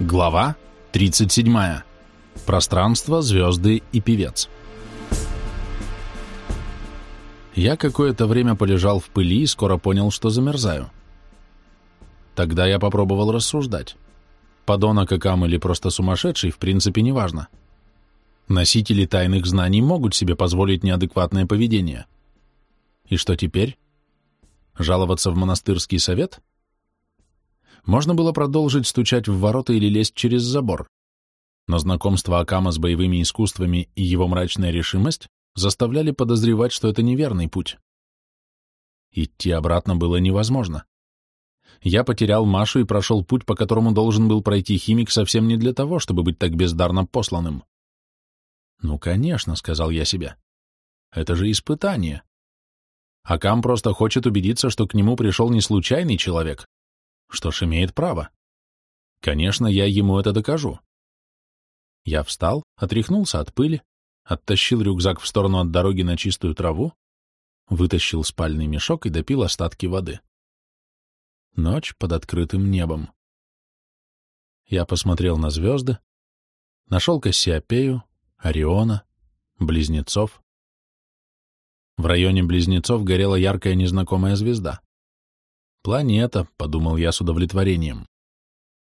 Глава 37. Пространство, звезды и певец. Я какое-то время полежал в пыли и скоро понял, что замерзаю. Тогда я попробовал рассуждать. Подонок Акам или просто сумасшедший, в принципе, неважно. Носители тайных знаний могут себе позволить неадекватное поведение. И что теперь? Жаловаться в монастырский совет? — можно было продолжить стучать в ворота или лезть через забор. Но знакомство Акама с боевыми искусствами и его мрачная решимость заставляли подозревать, что это неверный путь. Идти обратно было невозможно. Я потерял Машу и прошел путь, по которому должен был пройти химик совсем не для того, чтобы быть так бездарно посланным. «Ну, конечно», — сказал я себе. «Это же испытание. Акам просто хочет убедиться, что к нему пришел не случайный человек, что ж, имеет право. Конечно, я ему это докажу. Я встал, отряхнулся от пыли, оттащил рюкзак в сторону от дороги на чистую траву, вытащил спальный мешок и допил остатки воды. Ночь под открытым небом. Я посмотрел на звезды, нашел Кассиопею, Ориона, Близнецов. В районе Близнецов горела яркая незнакомая звезда. Планета, подумал я с удовлетворением.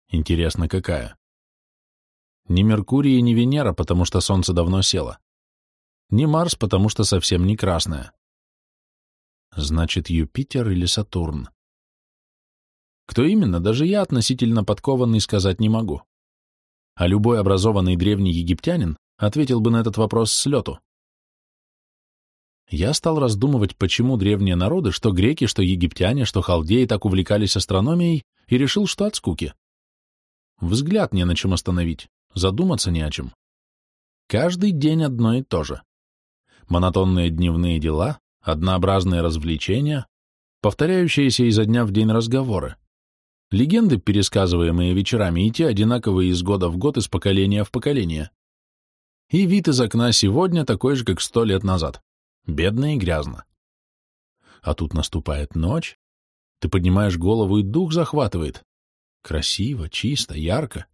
Интересно, какая? Не Меркурий и не Венера, потому что Солнце давно село. Не Марс, потому что совсем не красное. Значит, Юпитер или Сатурн. Кто именно, даже я относительно подкованный сказать не могу. А любой образованный древний египтянин ответил бы на этот вопрос с лету я стал раздумывать, почему древние народы, что греки, что египтяне, что халдеи так увлекались астрономией, и решил, что от скуки. Взгляд не на чем остановить, задуматься не о чем. Каждый день одно и то же. Монотонные дневные дела, однообразные развлечения, повторяющиеся изо дня в день разговоры. Легенды, пересказываемые вечерами, и те одинаковые из года в год, из поколения в поколение. И вид из окна сегодня такой же, как сто лет назад. Бедно и грязно. А тут наступает ночь, ты поднимаешь голову и дух захватывает. Красиво, чисто, ярко.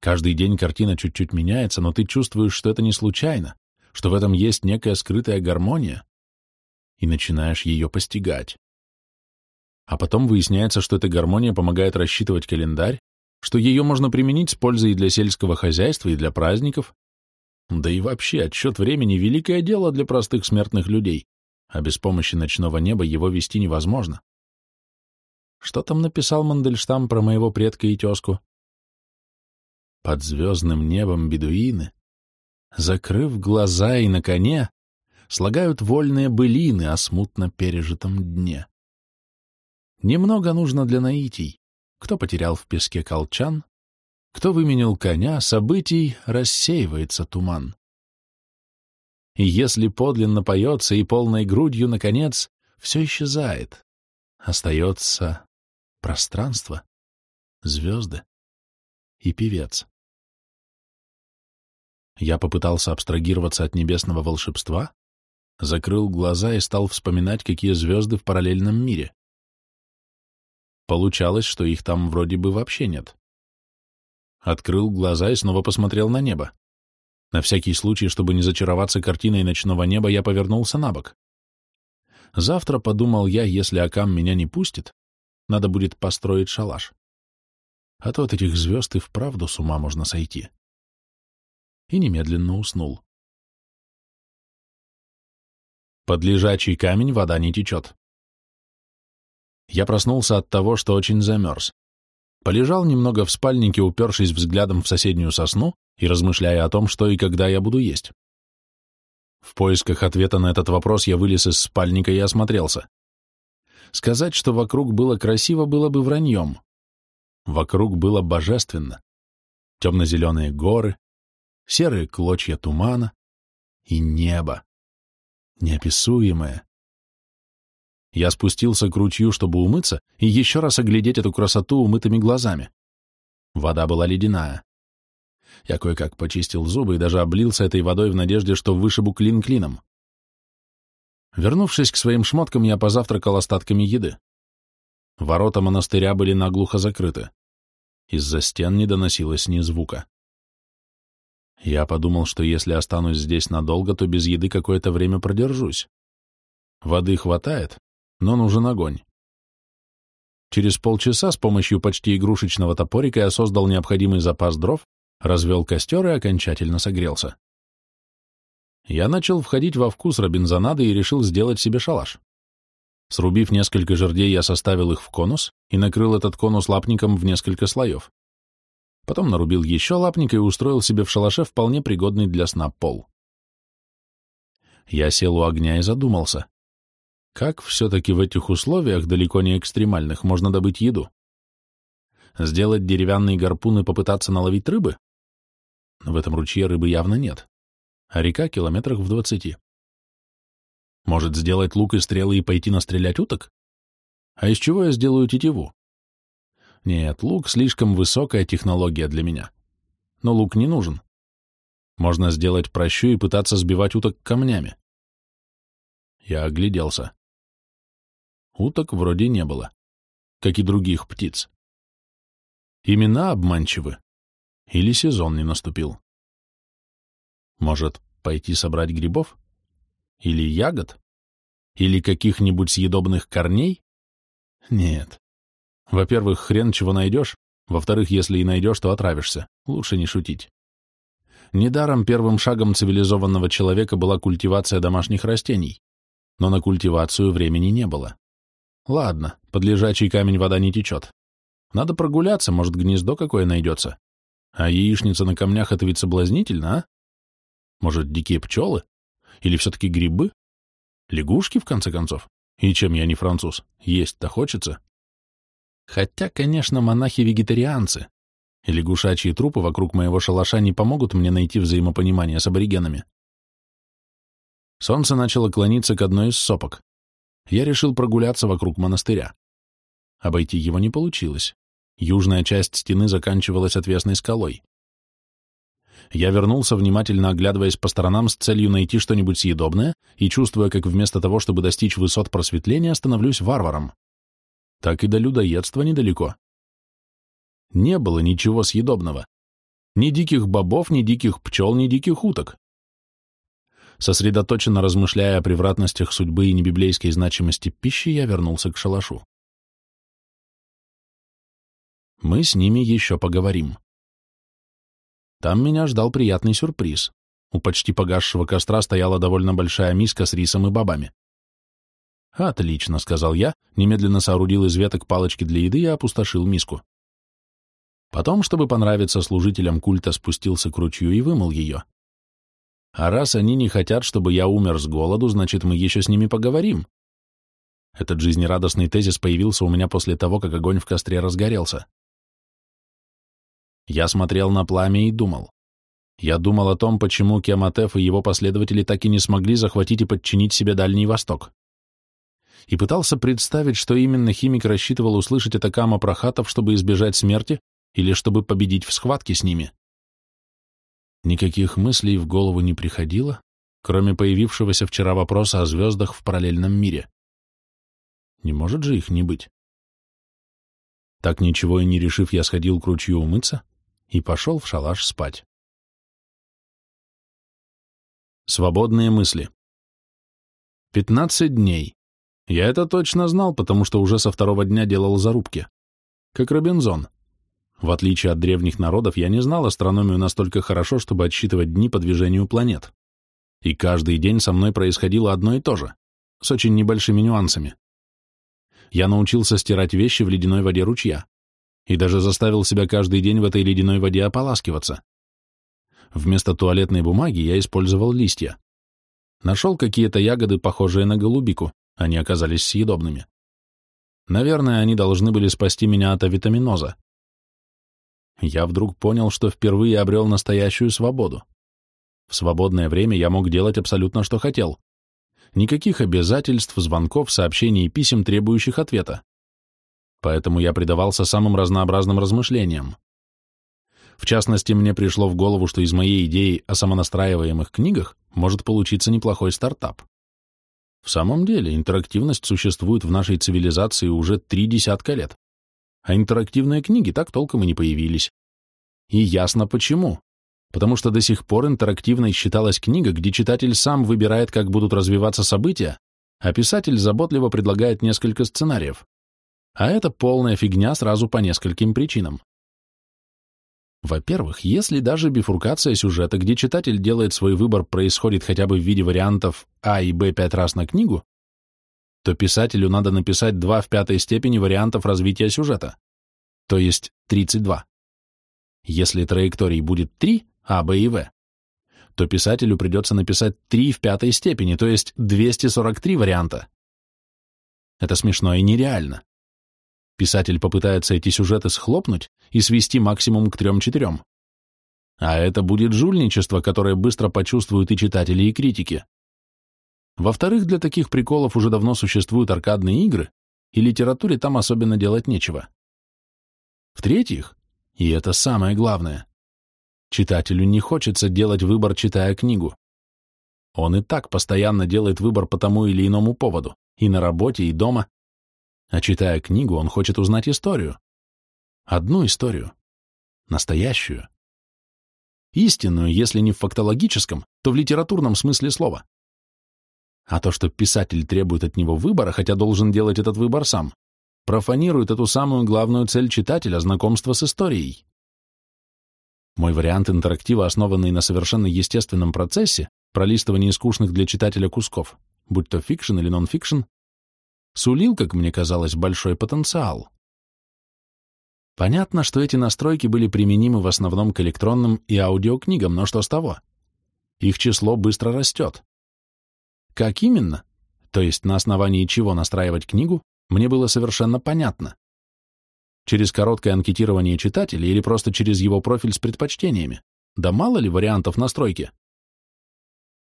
Каждый день картина чуть-чуть меняется, но ты чувствуешь, что это не случайно, что в этом есть некая скрытая гармония, и начинаешь ее постигать. А потом выясняется, что эта гармония помогает рассчитывать календарь, что ее можно применить с пользой и для сельского хозяйства, и для праздников, да и вообще, отсчет времени — великое дело для простых смертных людей, а без помощи ночного неба его вести невозможно. Что там написал Мандельштам про моего предка и тезку? Под звездным небом бедуины, закрыв глаза и на коне, слагают вольные былины о смутно пережитом дне. Немного нужно для наитий. Кто потерял в песке колчан, кто выменил коня, событий рассеивается туман. И если подлинно поется и полной грудью, наконец, все исчезает. Остается пространство, звезды и певец. Я попытался абстрагироваться от небесного волшебства, закрыл глаза и стал вспоминать, какие звезды в параллельном мире. Получалось, что их там вроде бы вообще нет. Открыл глаза и снова посмотрел на небо. На всякий случай, чтобы не зачароваться картиной ночного неба, я повернулся на бок. Завтра, подумал я, если Акам меня не пустит, надо будет построить шалаш. А то от этих звезд и вправду с ума можно сойти. И немедленно уснул. Под лежачий камень вода не течет. Я проснулся от того, что очень замерз. Полежал немного в спальнике, упершись взглядом в соседнюю сосну и размышляя о том, что и когда я буду есть. В поисках ответа на этот вопрос я вылез из спальника и осмотрелся. Сказать, что вокруг было красиво, было бы враньем. Вокруг было божественно. Темно-зеленые горы, серые клочья тумана и небо. Неописуемое, я спустился к ручью, чтобы умыться и еще раз оглядеть эту красоту умытыми глазами. Вода была ледяная. Я кое-как почистил зубы и даже облился этой водой в надежде, что вышибу клин клином. Вернувшись к своим шмоткам, я позавтракал остатками еды. Ворота монастыря были наглухо закрыты. Из-за стен не доносилось ни звука. Я подумал, что если останусь здесь надолго, то без еды какое-то время продержусь. Воды хватает, но нужен огонь. Через полчаса с помощью почти игрушечного топорика я создал необходимый запас дров, развел костер и окончательно согрелся. Я начал входить во вкус робинзонады и решил сделать себе шалаш. Срубив несколько жердей, я составил их в конус и накрыл этот конус лапником в несколько слоев. Потом нарубил еще лапник и устроил себе в шалаше вполне пригодный для сна пол. Я сел у огня и задумался. Как все-таки в этих условиях, далеко не экстремальных, можно добыть еду? Сделать деревянный гарпун и попытаться наловить рыбы? В этом ручье рыбы явно нет, а река километрах в двадцати. Может, сделать лук и стрелы и пойти настрелять уток? А из чего я сделаю тетиву? Нет, лук слишком высокая технология для меня. Но лук не нужен. Можно сделать прощу и пытаться сбивать уток камнями. Я огляделся. Уток вроде не было, как и других птиц. Имена обманчивы. Или сезон не наступил. Может, пойти собрать грибов? Или ягод? Или каких-нибудь съедобных корней? Нет. Во-первых, хрен чего найдешь. Во-вторых, если и найдешь, то отравишься. Лучше не шутить. Недаром первым шагом цивилизованного человека была культивация домашних растений. Но на культивацию времени не было. Ладно, под лежачий камень вода не течет. Надо прогуляться, может, гнездо какое найдется. А яичница на камнях — это ведь соблазнительно, а? Может, дикие пчелы? Или все-таки грибы? Лягушки, в конце концов? И чем я не француз? Есть-то хочется. Хотя, конечно, монахи-вегетарианцы. И лягушачьи трупы вокруг моего шалаша не помогут мне найти взаимопонимание с аборигенами. Солнце начало клониться к одной из сопок. Я решил прогуляться вокруг монастыря. Обойти его не получилось. Южная часть стены заканчивалась отвесной скалой. Я вернулся, внимательно оглядываясь по сторонам с целью найти что-нибудь съедобное и чувствуя, как вместо того, чтобы достичь высот просветления, становлюсь варваром. Так и до людоедства недалеко. Не было ничего съедобного. Ни диких бобов, ни диких пчел, ни диких уток. Сосредоточенно размышляя о превратностях судьбы и небиблейской значимости пищи, я вернулся к шалашу. Мы с ними еще поговорим. Там меня ждал приятный сюрприз. У почти погасшего костра стояла довольно большая миска с рисом и бобами. «Отлично», — сказал я, немедленно соорудил из веток палочки для еды и опустошил миску. Потом, чтобы понравиться служителям культа, спустился к ручью и вымыл ее. А раз они не хотят, чтобы я умер с голоду, значит, мы еще с ними поговорим. Этот жизнерадостный тезис появился у меня после того, как огонь в костре разгорелся. Я смотрел на пламя и думал. Я думал о том, почему Кематеф и его последователи так и не смогли захватить и подчинить себе Дальний Восток. И пытался представить, что именно химик рассчитывал услышать от Акама Прохатов, чтобы избежать смерти или чтобы победить в схватке с ними. Никаких мыслей в голову не приходило, кроме появившегося вчера вопроса о звездах в параллельном мире. Не может же их не быть. Так ничего и не решив, я сходил к ручью умыться, и пошел в шалаш спать. Свободные мысли. Пятнадцать дней. Я это точно знал, потому что уже со второго дня делал зарубки. Как Робинзон. В отличие от древних народов, я не знал астрономию настолько хорошо, чтобы отсчитывать дни по движению планет. И каждый день со мной происходило одно и то же, с очень небольшими нюансами. Я научился стирать вещи в ледяной воде ручья и даже заставил себя каждый день в этой ледяной воде ополаскиваться. Вместо туалетной бумаги я использовал листья. Нашел какие-то ягоды, похожие на голубику, они оказались съедобными. Наверное, они должны были спасти меня от авитаминоза. Я вдруг понял, что впервые обрел настоящую свободу. В свободное время я мог делать абсолютно, что хотел. Никаких обязательств, звонков, сообщений и писем, требующих ответа поэтому я предавался самым разнообразным размышлениям. В частности, мне пришло в голову, что из моей идеи о самонастраиваемых книгах может получиться неплохой стартап. В самом деле, интерактивность существует в нашей цивилизации уже три десятка лет. А интерактивные книги так толком и не появились. И ясно почему. Потому что до сих пор интерактивной считалась книга, где читатель сам выбирает, как будут развиваться события, а писатель заботливо предлагает несколько сценариев. А это полная фигня сразу по нескольким причинам. Во-первых, если даже бифуркация сюжета, где читатель делает свой выбор, происходит хотя бы в виде вариантов А и Б пять раз на книгу, то писателю надо написать два в пятой степени вариантов развития сюжета, то есть 32. Если траекторий будет 3, А, Б и В, то писателю придется написать 3 в пятой степени, то есть 243 варианта. Это смешно и нереально. Писатель попытается эти сюжеты схлопнуть и свести максимум к трем-четырем. А это будет жульничество, которое быстро почувствуют и читатели, и критики. Во-вторых, для таких приколов уже давно существуют аркадные игры, и литературе там особенно делать нечего. В-третьих, и это самое главное, Читателю не хочется делать выбор, читая книгу. Он и так постоянно делает выбор по тому или иному поводу, и на работе, и дома. А читая книгу, он хочет узнать историю. Одну историю. Настоящую. Истинную, если не в фактологическом, то в литературном смысле слова. А то, что писатель требует от него выбора, хотя должен делать этот выбор сам, профанирует эту самую главную цель читателя – знакомство с историей. Мой вариант интерактива, основанный на совершенно естественном процессе, пролистывании скучных для читателя кусков, будь то фикшн или нон-фикшн, сулил, как мне казалось, большой потенциал. Понятно, что эти настройки были применимы в основном к электронным и аудиокнигам, но что с того? Их число быстро растет. Как именно? То есть на основании чего настраивать книгу, мне было совершенно понятно. Через короткое анкетирование читателя или просто через его профиль с предпочтениями? Да мало ли вариантов настройки.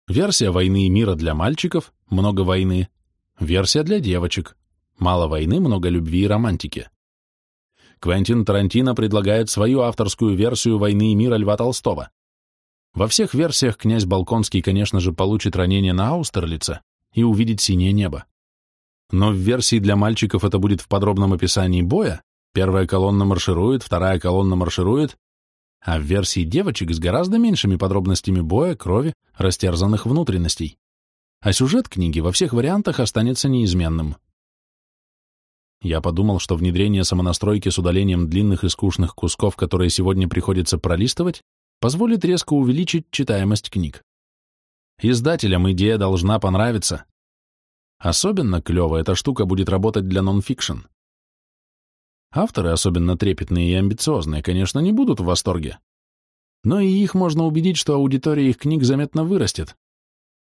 Версия «Войны и мира» для мальчиков, много войны. Версия для девочек. Мало войны, много любви и романтики. Квентин Тарантино предлагает свою авторскую версию «Войны и мира» Льва Толстого. Во всех версиях князь Балконский, конечно же, получит ранение на Аустерлице и увидит синее небо. Но в версии для мальчиков это будет в подробном описании боя, Первая колонна марширует, вторая колонна марширует, а в версии девочек с гораздо меньшими подробностями боя, крови, растерзанных внутренностей. А сюжет книги во всех вариантах останется неизменным. Я подумал, что внедрение самонастройки с удалением длинных и скучных кусков, которые сегодня приходится пролистывать, позволит резко увеличить читаемость книг. Издателям идея должна понравиться. Особенно клево эта штука будет работать для нонфикшн. Авторы, особенно трепетные и амбициозные, конечно, не будут в восторге. Но и их можно убедить, что аудитория их книг заметно вырастет.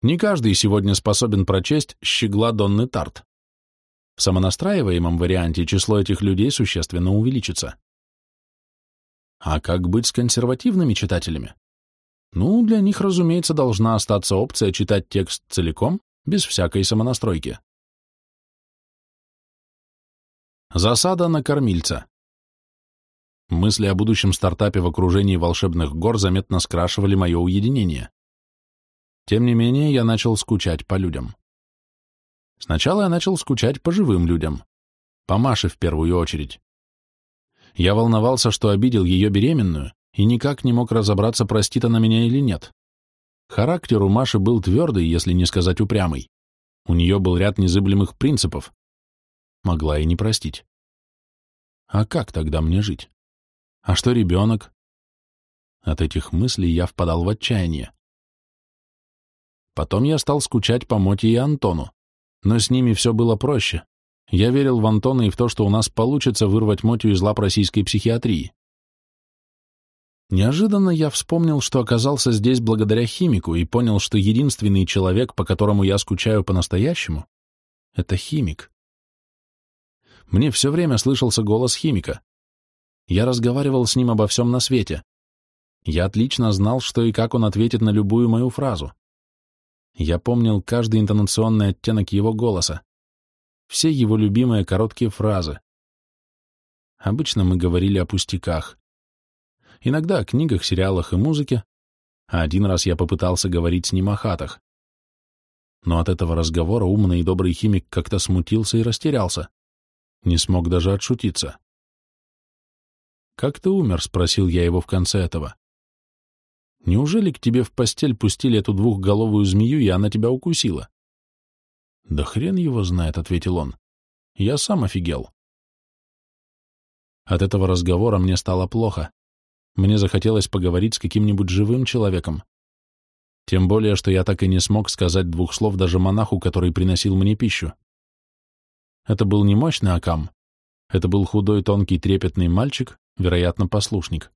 Не каждый сегодня способен прочесть «Щегла Донны Тарт». В самонастраиваемом варианте число этих людей существенно увеличится. А как быть с консервативными читателями? Ну, для них, разумеется, должна остаться опция читать текст целиком, без всякой самонастройки. Засада на кормильца. Мысли о будущем стартапе в окружении волшебных гор заметно скрашивали мое уединение. Тем не менее, я начал скучать по людям. Сначала я начал скучать по живым людям. По Маше в первую очередь. Я волновался, что обидел ее беременную, и никак не мог разобраться, простит она меня или нет. Характер у Маши был твердый, если не сказать упрямый. У нее был ряд незыблемых принципов, Могла и не простить. А как тогда мне жить? А что ребенок? От этих мыслей я впадал в отчаяние. Потом я стал скучать по Моте и Антону, но с ними все было проще. Я верил в Антона и в то, что у нас получится вырвать Мотю из лап российской психиатрии. Неожиданно я вспомнил, что оказался здесь благодаря химику и понял, что единственный человек, по которому я скучаю по-настоящему, — это химик мне все время слышался голос химика. Я разговаривал с ним обо всем на свете. Я отлично знал, что и как он ответит на любую мою фразу. Я помнил каждый интонационный оттенок его голоса, все его любимые короткие фразы. Обычно мы говорили о пустяках. Иногда о книгах, сериалах и музыке, а один раз я попытался говорить с ним о хатах. Но от этого разговора умный и добрый химик как-то смутился и растерялся. Не смог даже отшутиться. «Как ты умер?» — спросил я его в конце этого. «Неужели к тебе в постель пустили эту двухголовую змею, и она тебя укусила?» «Да хрен его знает», — ответил он. «Я сам офигел». От этого разговора мне стало плохо. Мне захотелось поговорить с каким-нибудь живым человеком. Тем более, что я так и не смог сказать двух слов даже монаху, который приносил мне пищу. Это был не мощный Акам. Это был худой, тонкий, трепетный мальчик, вероятно, послушник.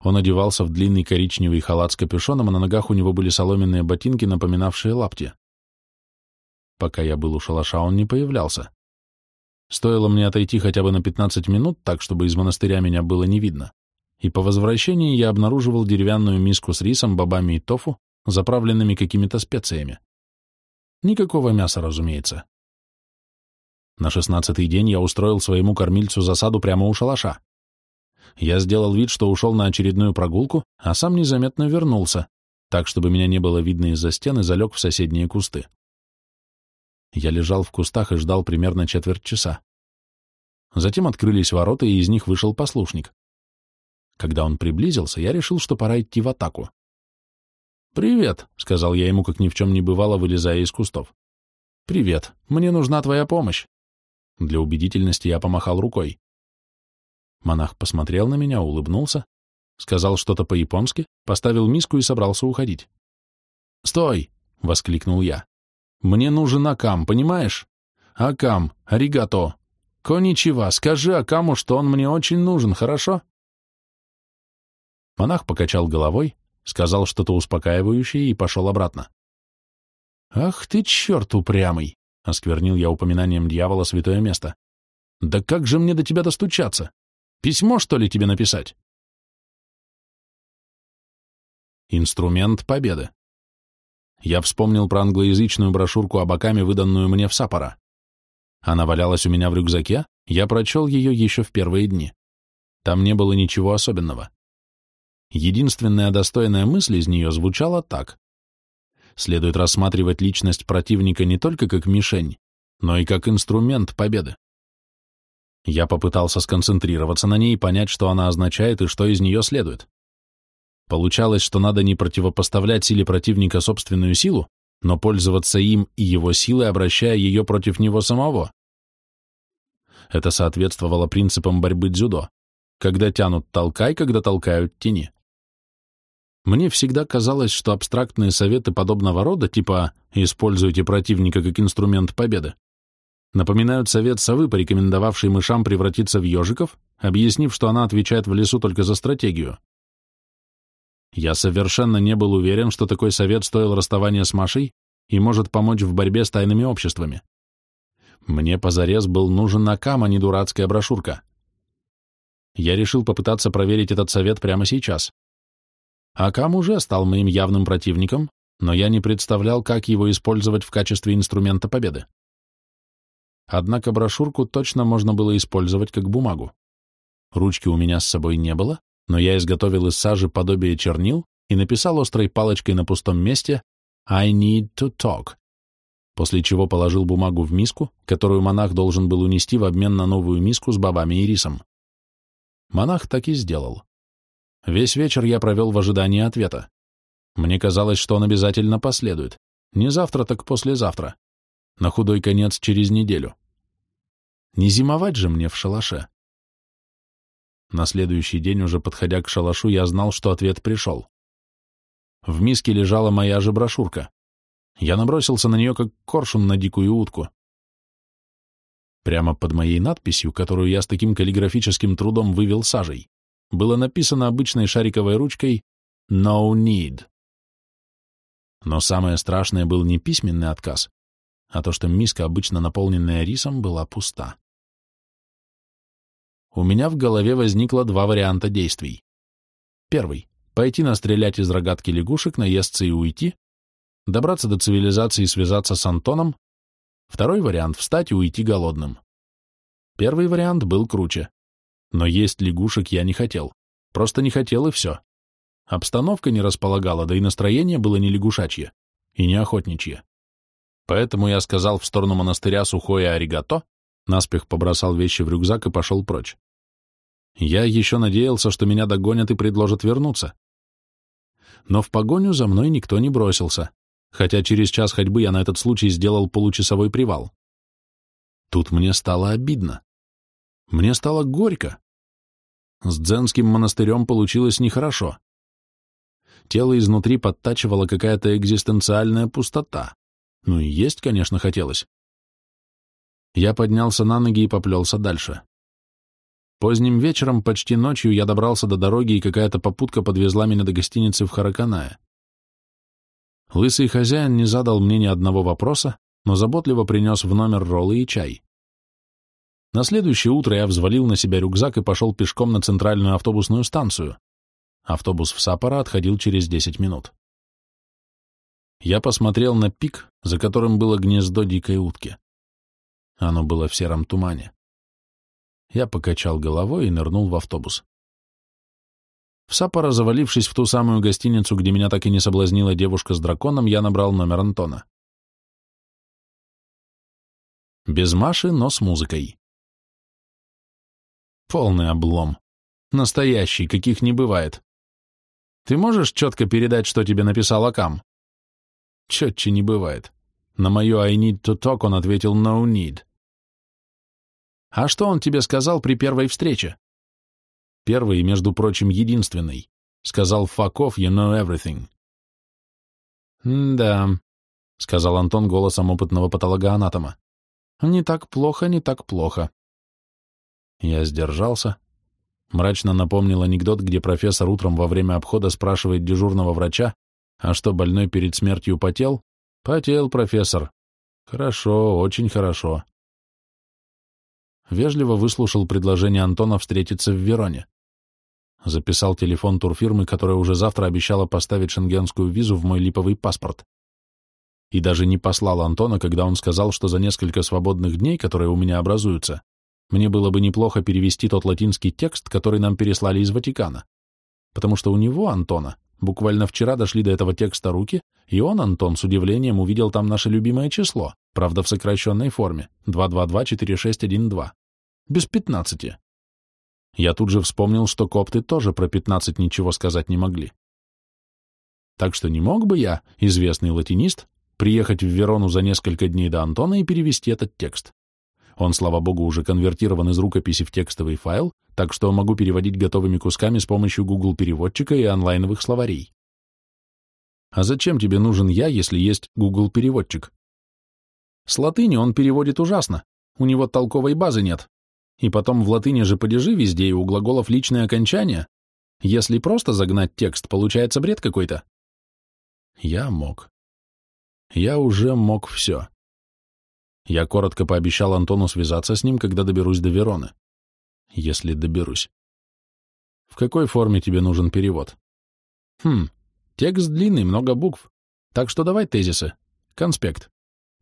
Он одевался в длинный коричневый халат с капюшоном, а на ногах у него были соломенные ботинки, напоминавшие лапти. Пока я был у шалаша, он не появлялся. Стоило мне отойти хотя бы на 15 минут, так, чтобы из монастыря меня было не видно, и по возвращении я обнаруживал деревянную миску с рисом, бобами и тофу, заправленными какими-то специями. Никакого мяса, разумеется. На шестнадцатый день я устроил своему кормильцу засаду прямо у шалаша. Я сделал вид, что ушел на очередную прогулку, а сам незаметно вернулся, так, чтобы меня не было видно из-за стены, залег в соседние кусты. Я лежал в кустах и ждал примерно четверть часа. Затем открылись ворота, и из них вышел послушник. Когда он приблизился, я решил, что пора идти в атаку. «Привет», — сказал я ему, как ни в чем не бывало, вылезая из кустов. «Привет, мне нужна твоя помощь». Для убедительности я помахал рукой. Монах посмотрел на меня, улыбнулся, сказал что-то по-японски, поставил миску и собрался уходить. «Стой!» — воскликнул я. Мне нужен Акам, понимаешь? Акам, аригато. Коничева, скажи Акаму, что он мне очень нужен, хорошо? Монах покачал головой, сказал что-то успокаивающее и пошел обратно. «Ах ты, черт упрямый!» — осквернил я упоминанием дьявола святое место. «Да как же мне до тебя достучаться? Письмо, что ли, тебе написать?» Инструмент победы. Я вспомнил про англоязычную брошюрку об Акаме, выданную мне в Саппоро. Она валялась у меня в рюкзаке, я прочел ее еще в первые дни. Там не было ничего особенного. Единственная достойная мысль из нее звучала так. Следует рассматривать личность противника не только как мишень, но и как инструмент победы. Я попытался сконцентрироваться на ней и понять, что она означает и что из нее следует. Получалось, что надо не противопоставлять силе противника собственную силу, но пользоваться им и его силой, обращая ее против него самого. Это соответствовало принципам борьбы дзюдо. Когда тянут – толкай, когда толкают – тяни. Мне всегда казалось, что абстрактные советы подобного рода, типа «используйте противника как инструмент победы», напоминают совет совы, порекомендовавший мышам превратиться в ежиков, объяснив, что она отвечает в лесу только за стратегию. Я совершенно не был уверен, что такой совет стоил расставания с Машей и может помочь в борьбе с тайными обществами. Мне позарез был нужен Накам, а не дурацкая брошюрка. Я решил попытаться проверить этот совет прямо сейчас. Акам уже стал моим явным противником, но я не представлял, как его использовать в качестве инструмента победы. Однако брошюрку точно можно было использовать как бумагу. Ручки у меня с собой не было, но я изготовил из сажи подобие чернил и написал острой палочкой на пустом месте «I need to talk», после чего положил бумагу в миску, которую монах должен был унести в обмен на новую миску с бобами и рисом. Монах так и сделал. Весь вечер я провел в ожидании ответа. Мне казалось, что он обязательно последует. Не завтра, так послезавтра. На худой конец через неделю. Не зимовать же мне в шалаше. На следующий день, уже подходя к шалашу, я знал, что ответ пришел. В миске лежала моя же брошюрка. Я набросился на нее, как коршун на дикую утку. Прямо под моей надписью, которую я с таким каллиграфическим трудом вывел сажей, было написано обычной шариковой ручкой «No need». Но самое страшное был не письменный отказ, а то, что миска, обычно наполненная рисом, была пуста у меня в голове возникло два варианта действий. Первый — пойти настрелять из рогатки лягушек, наесться и уйти, добраться до цивилизации и связаться с Антоном. Второй вариант — встать и уйти голодным. Первый вариант был круче. Но есть лягушек я не хотел. Просто не хотел и все. Обстановка не располагала, да и настроение было не лягушачье и не охотничье. Поэтому я сказал в сторону монастыря сухое аригато, наспех побросал вещи в рюкзак и пошел прочь. Я еще надеялся, что меня догонят и предложат вернуться. Но в погоню за мной никто не бросился, хотя через час ходьбы я на этот случай сделал получасовой привал. Тут мне стало обидно. Мне стало горько. С дзенским монастырем получилось нехорошо. Тело изнутри подтачивала какая-то экзистенциальная пустота. Ну и есть, конечно, хотелось. Я поднялся на ноги и поплелся дальше. Поздним вечером, почти ночью, я добрался до дороги, и какая-то попутка подвезла меня до гостиницы в Хараканае. Лысый хозяин не задал мне ни одного вопроса, но заботливо принес в номер роллы и чай. На следующее утро я взвалил на себя рюкзак и пошел пешком на центральную автобусную станцию. Автобус в Сапора отходил через 10 минут. Я посмотрел на пик, за которым было гнездо дикой утки. Оно было в сером тумане. Я покачал головой и нырнул в автобус. В Сапора, завалившись в ту самую гостиницу, где меня так и не соблазнила девушка с драконом, я набрал номер Антона. Без Маши, но с музыкой. Полный облом. Настоящий, каких не бывает. Ты можешь четко передать, что тебе написал Акам? Четче не бывает. На мое «I need to talk» он ответил «no need». А что он тебе сказал при первой встрече? Первый, между прочим, единственный. Сказал «fuck off, you know everything». «Да», — сказал Антон голосом опытного патологоанатома. «Не так плохо, не так плохо». Я сдержался, Мрачно напомнил анекдот, где профессор утром во время обхода спрашивает дежурного врача, а что, больной перед смертью потел? Потел, профессор. Хорошо, очень хорошо. Вежливо выслушал предложение Антона встретиться в Вероне. Записал телефон турфирмы, которая уже завтра обещала поставить шенгенскую визу в мой липовый паспорт. И даже не послал Антона, когда он сказал, что за несколько свободных дней, которые у меня образуются, мне было бы неплохо перевести тот латинский текст, который нам переслали из Ватикана. Потому что у него, Антона, буквально вчера дошли до этого текста руки, и он, Антон, с удивлением увидел там наше любимое число, правда в сокращенной форме, 2224612, без пятнадцати. Я тут же вспомнил, что копты тоже про пятнадцать ничего сказать не могли. Так что не мог бы я, известный латинист, приехать в Верону за несколько дней до Антона и перевести этот текст. Он, слава богу, уже конвертирован из рукописи в текстовый файл, так что могу переводить готовыми кусками с помощью Google переводчика и онлайновых словарей. А зачем тебе нужен я, если есть Google переводчик? С латыни он переводит ужасно, у него толковой базы нет. И потом в латыни же падежи везде и у глаголов личное окончание. Если просто загнать текст, получается бред какой-то. Я мог. Я уже мог все. Я коротко пообещал Антону связаться с ним, когда доберусь до Вероны. Если доберусь. В какой форме тебе нужен перевод? Хм, текст длинный, много букв. Так что давай тезисы. Конспект.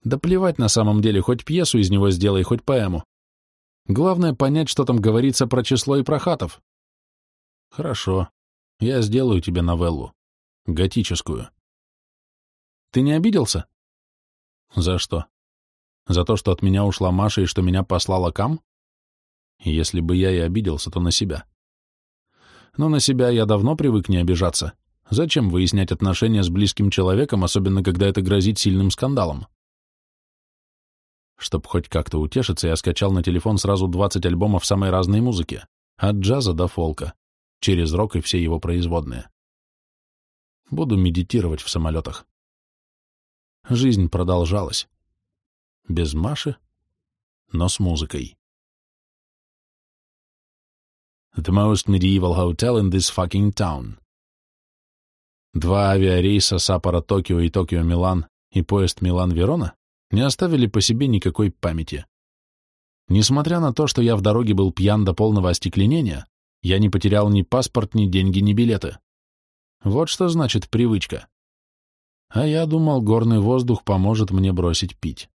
Да плевать на самом деле, хоть пьесу из него сделай, хоть поэму. Главное понять, что там говорится про число и про хатов. Хорошо. Я сделаю тебе новеллу. Готическую. Ты не обиделся? За что? За то, что от меня ушла Маша и что меня послала Кам? Если бы я и обиделся, то на себя. Но на себя я давно привык не обижаться. Зачем выяснять отношения с близким человеком, особенно когда это грозит сильным скандалом? Чтоб хоть как-то утешиться, я скачал на телефон сразу 20 альбомов самой разной музыки, от джаза до фолка, через рок и все его производные. Буду медитировать в самолетах. Жизнь продолжалась без Маши, но с музыкой. The most medieval hotel in this fucking town. Два авиарейса Саппоро-Токио и Токио-Милан и поезд Милан-Верона не оставили по себе никакой памяти. Несмотря на то, что я в дороге был пьян до полного остекленения, я не потерял ни паспорт, ни деньги, ни билеты. Вот что значит привычка. А я думал, горный воздух поможет мне бросить пить.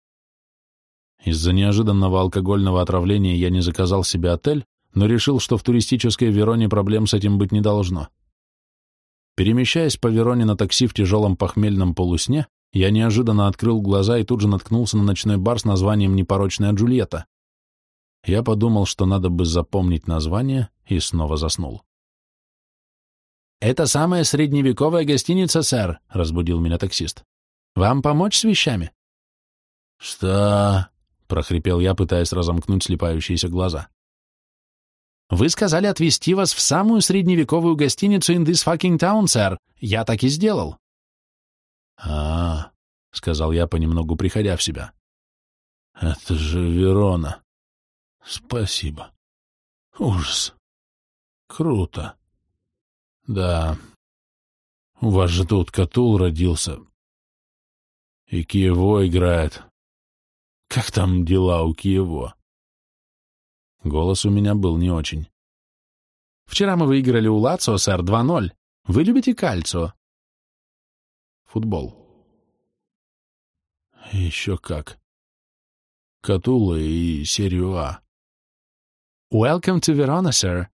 Из-за неожиданного алкогольного отравления я не заказал себе отель, но решил, что в туристической Вероне проблем с этим быть не должно. Перемещаясь по Вероне на такси в тяжелом похмельном полусне, я неожиданно открыл глаза и тут же наткнулся на ночной бар с названием «Непорочная Джульетта». Я подумал, что надо бы запомнить название, и снова заснул. «Это самая средневековая гостиница, сэр», — разбудил меня таксист. «Вам помочь с вещами?» «Что?» — прохрипел я, пытаясь разомкнуть слепающиеся глаза. «Вы сказали отвезти вас в самую средневековую гостиницу in this fucking town, сэр. Я так и сделал». «А, — сказал я, понемногу приходя в себя. Это же Верона. Спасибо. Ужас. Круто. Да. У вас же тут Катул родился. И Киево играет. Как там дела у Киево? Голос у меня был не очень. Вчера мы выиграли у Лацио, сэр, 2-0. Вы любите кальцио? Футбол. Еще как. Катула и серию А. Welcome to Verona, sir.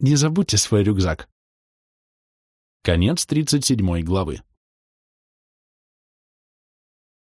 Не забудьте свой рюкзак. Конец 37 главы.